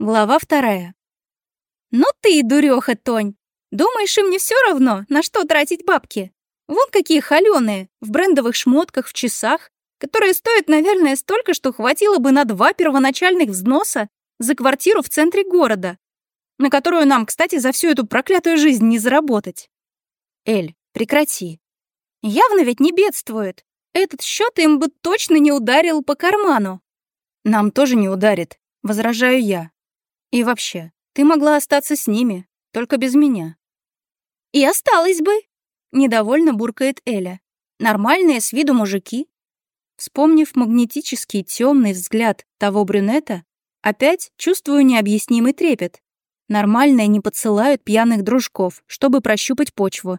Глава вторая. «Ну ты и дуреха, Тонь! Думаешь, им не все равно, на что тратить бабки? Вон какие холеные, в брендовых шмотках, в часах, которые стоят, наверное, столько, что хватило бы на два первоначальных взноса за квартиру в центре города, на которую нам, кстати, за всю эту проклятую жизнь не заработать. Эль, прекрати. Явно ведь не бедствует. Этот счет им бы точно не ударил по карману. Нам тоже не ударит, возражаю я. И вообще, ты могла остаться с ними, только без меня». «И осталась бы!» — недовольно буркает Эля. «Нормальные с виду мужики». Вспомнив магнетический темный взгляд того брюнета, опять чувствую необъяснимый трепет. Нормальные не подсылают пьяных дружков, чтобы прощупать почву.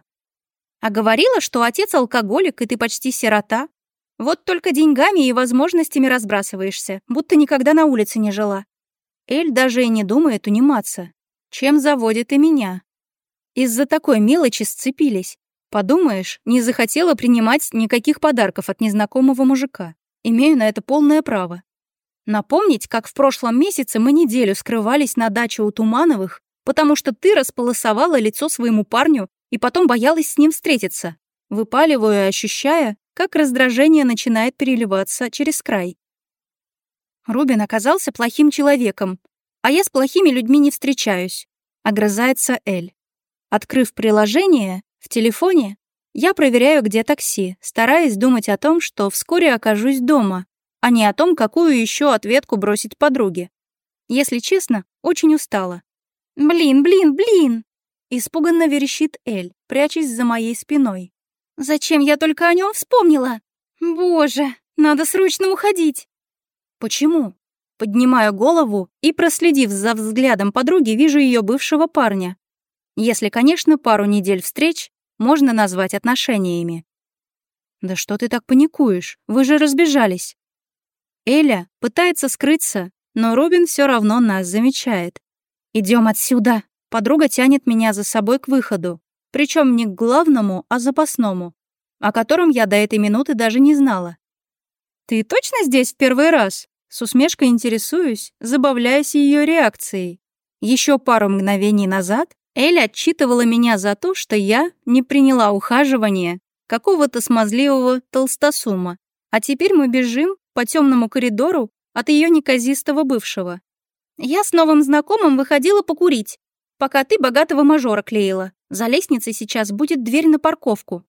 А говорила, что отец алкоголик, и ты почти сирота. Вот только деньгами и возможностями разбрасываешься, будто никогда на улице не жила. Эль даже и не думает униматься, чем заводит и меня. Из-за такой мелочи сцепились. Подумаешь, не захотела принимать никаких подарков от незнакомого мужика. Имею на это полное право. Напомнить, как в прошлом месяце мы неделю скрывались на даче у Тумановых, потому что ты располосовала лицо своему парню и потом боялась с ним встретиться, выпаливаю и ощущая, как раздражение начинает переливаться через край. Рубин оказался плохим человеком, а я с плохими людьми не встречаюсь. Огрызается Эль. Открыв приложение в телефоне, я проверяю, где такси, стараясь думать о том, что вскоре окажусь дома, а не о том, какую еще ответку бросить подруге. Если честно, очень устала. «Блин, блин, блин!» Испуганно верещит Эль, прячась за моей спиной. «Зачем я только о нем вспомнила? Боже, надо срочно уходить!» «Почему?» Поднимаю голову и, проследив за взглядом подруги, вижу ее бывшего парня. Если, конечно, пару недель встреч можно назвать отношениями. «Да что ты так паникуешь? Вы же разбежались!» Эля пытается скрыться, но Рубин все равно нас замечает. Идем отсюда!» Подруга тянет меня за собой к выходу, причем не к главному, а запасному, о котором я до этой минуты даже не знала. «Ты точно здесь в первый раз?» С усмешкой интересуюсь, забавляясь ее реакцией. Еще пару мгновений назад Эль отчитывала меня за то, что я не приняла ухаживание какого-то смазливого толстосума, а теперь мы бежим по темному коридору от ее неказистого бывшего. Я с новым знакомым выходила покурить, пока ты богатого мажора клеила. За лестницей сейчас будет дверь на парковку.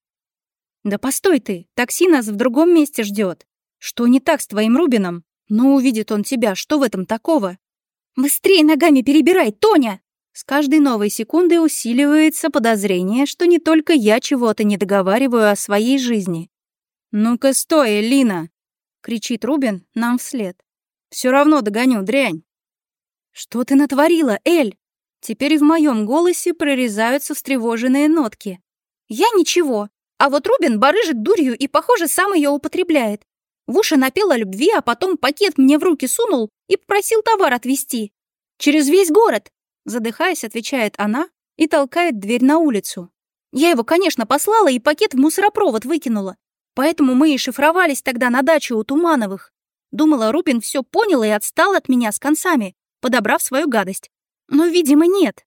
Да постой ты, такси нас в другом месте ждет. Что не так с твоим Рубином? Но увидит он тебя, что в этом такого? Быстрее ногами перебирай, Тоня!» С каждой новой секундой усиливается подозрение, что не только я чего-то не договариваю о своей жизни. «Ну-ка стой, Элина!» — кричит Рубин нам вслед. Все равно догоню, дрянь!» «Что ты натворила, Эль?» Теперь в моем голосе прорезаются встревоженные нотки. «Я ничего, а вот Рубин барыжит дурью и, похоже, сам ее употребляет. В уши напел о любви, а потом пакет мне в руки сунул и попросил товар отвезти. «Через весь город!» — задыхаясь, отвечает она и толкает дверь на улицу. Я его, конечно, послала и пакет в мусоропровод выкинула. Поэтому мы и шифровались тогда на даче у Тумановых. Думала, Рубин все понял и отстал от меня с концами, подобрав свою гадость. Но, видимо, нет.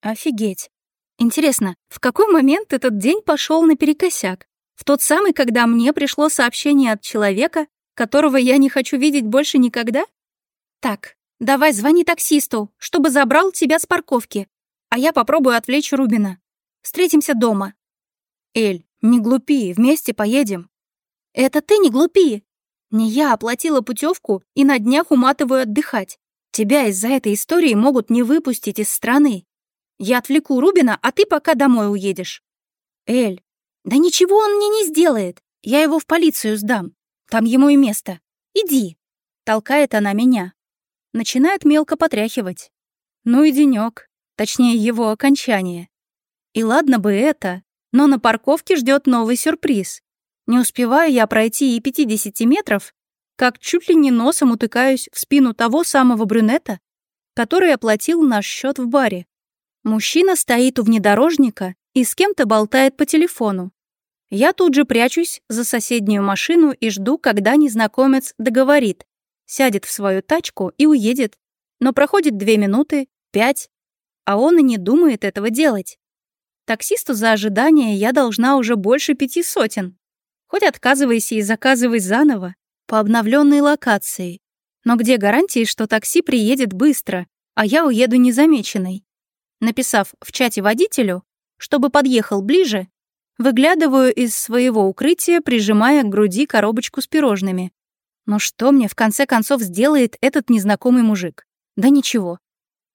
Офигеть. Интересно, в какой момент этот день пошел наперекосяк? В тот самый, когда мне пришло сообщение от человека, которого я не хочу видеть больше никогда? Так, давай звони таксисту, чтобы забрал тебя с парковки, а я попробую отвлечь Рубина. Встретимся дома. Эль, не глупи, вместе поедем. Это ты не глупи. Не я оплатила путевку и на днях уматываю отдыхать. Тебя из-за этой истории могут не выпустить из страны. Я отвлеку Рубина, а ты пока домой уедешь. Эль, «Да ничего он мне не сделает. Я его в полицию сдам. Там ему и место. Иди!» Толкает она меня. Начинает мелко потряхивать. Ну и денёк. Точнее, его окончание. И ладно бы это, но на парковке ждет новый сюрприз. Не успеваю я пройти и 50 метров, как чуть ли не носом утыкаюсь в спину того самого брюнета, который оплатил наш счет в баре. Мужчина стоит у внедорожника и с кем-то болтает по телефону. Я тут же прячусь за соседнюю машину и жду, когда незнакомец договорит, сядет в свою тачку и уедет. Но проходит две минуты, пять, а он и не думает этого делать. Таксисту за ожидание я должна уже больше пяти сотен. Хоть отказывайся и заказывай заново, по обновленной локации. Но где гарантии, что такси приедет быстро, а я уеду незамеченной? Написав в чате водителю, чтобы подъехал ближе, выглядываю из своего укрытия, прижимая к груди коробочку с пирожными. Но что мне в конце концов сделает этот незнакомый мужик? Да ничего.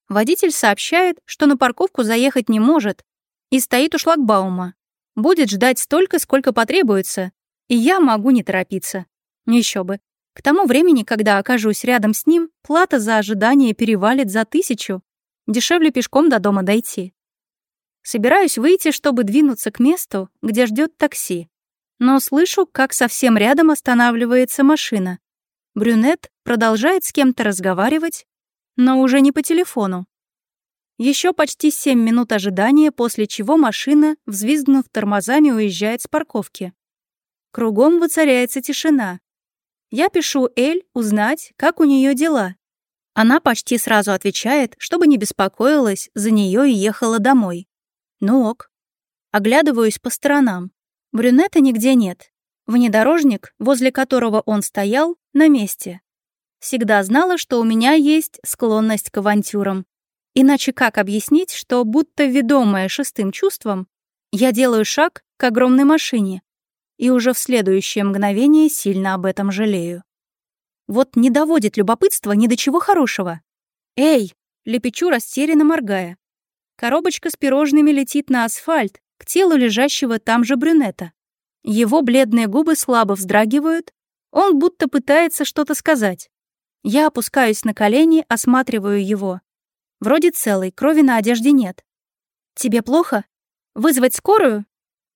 Водитель сообщает, что на парковку заехать не может и стоит у шлагбаума. Будет ждать столько, сколько потребуется, и я могу не торопиться. Ну Еще бы. К тому времени, когда окажусь рядом с ним, плата за ожидание перевалит за тысячу. Дешевле пешком до дома дойти. Собираюсь выйти, чтобы двинуться к месту, где ждет такси. Но слышу, как совсем рядом останавливается машина. Брюнет продолжает с кем-то разговаривать, но уже не по телефону. Еще почти 7 минут ожидания, после чего машина, взвизгнув тормозами, уезжает с парковки. Кругом воцаряется тишина. Я пишу Эль узнать, как у нее дела. Она почти сразу отвечает, чтобы не беспокоилась, за нее и ехала домой. Ну ок. Оглядываюсь по сторонам. Брюнета нигде нет. Внедорожник, возле которого он стоял, на месте. Всегда знала, что у меня есть склонность к авантюрам. Иначе как объяснить, что, будто ведомая шестым чувством, я делаю шаг к огромной машине и уже в следующее мгновение сильно об этом жалею. Вот не доводит любопытство ни до чего хорошего. «Эй!» — лепечу, растерянно моргая. Коробочка с пирожными летит на асфальт, к телу лежащего там же брюнета. Его бледные губы слабо вздрагивают, он будто пытается что-то сказать. Я опускаюсь на колени, осматриваю его. Вроде целый, крови на одежде нет. «Тебе плохо? Вызвать скорую?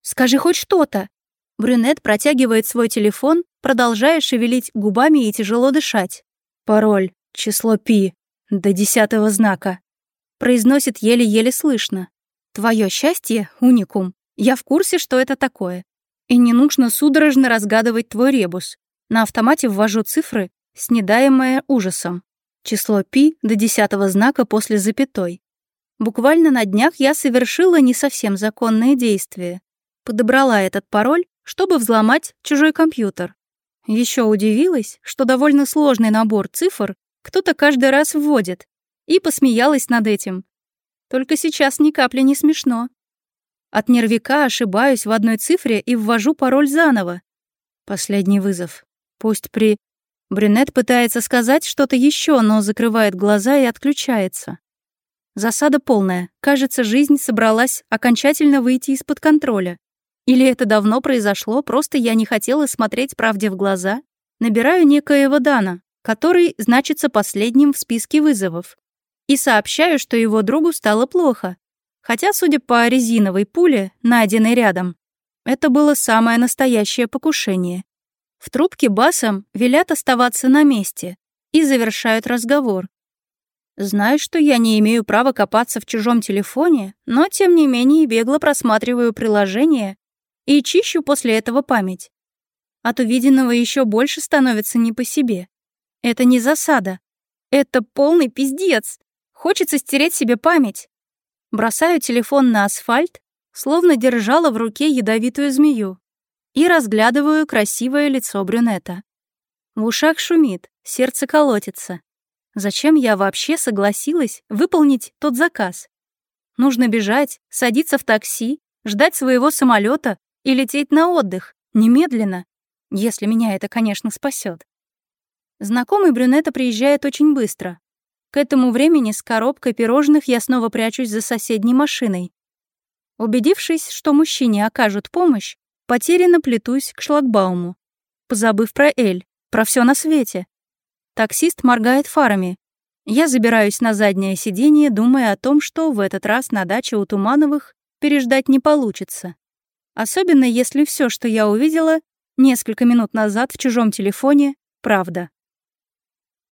Скажи хоть что-то!» Брюнет протягивает свой телефон, продолжая шевелить губами и тяжело дышать. «Пароль, число пи, до десятого знака». Произносит еле-еле слышно. «Твое счастье — уникум. Я в курсе, что это такое. И не нужно судорожно разгадывать твой ребус. На автомате ввожу цифры, снедаемые ужасом. Число пи до десятого знака после запятой. Буквально на днях я совершила не совсем законное действие. Подобрала этот пароль, чтобы взломать чужой компьютер. Еще удивилась, что довольно сложный набор цифр кто-то каждый раз вводит, и посмеялась над этим. Только сейчас ни капли не смешно. От нервика ошибаюсь в одной цифре и ввожу пароль заново. Последний вызов. Пусть при... Брюнет пытается сказать что-то еще, но закрывает глаза и отключается. Засада полная. Кажется, жизнь собралась окончательно выйти из-под контроля. Или это давно произошло, просто я не хотела смотреть правде в глаза. Набираю некоего Дана, который значится последним в списке вызовов и сообщаю, что его другу стало плохо. Хотя, судя по резиновой пуле, найденной рядом, это было самое настоящее покушение. В трубке басом велят оставаться на месте и завершают разговор. Знаю, что я не имею права копаться в чужом телефоне, но тем не менее бегло просматриваю приложение и чищу после этого память. От увиденного еще больше становится не по себе. Это не засада. Это полный пиздец. Хочется стереть себе память. Бросаю телефон на асфальт, словно держала в руке ядовитую змею, и разглядываю красивое лицо брюнета. В ушах шумит, сердце колотится. Зачем я вообще согласилась выполнить тот заказ? Нужно бежать, садиться в такси, ждать своего самолета и лететь на отдых, немедленно, если меня это, конечно, спасет. Знакомый брюнета приезжает очень быстро. К этому времени с коробкой пирожных я снова прячусь за соседней машиной. Убедившись, что мужчине окажут помощь, потерянно плетусь к шлагбауму, позабыв про Эль, про все на свете. Таксист моргает фарами. Я забираюсь на заднее сиденье, думая о том, что в этот раз на даче у Тумановых переждать не получится. Особенно если все, что я увидела несколько минут назад в чужом телефоне, правда.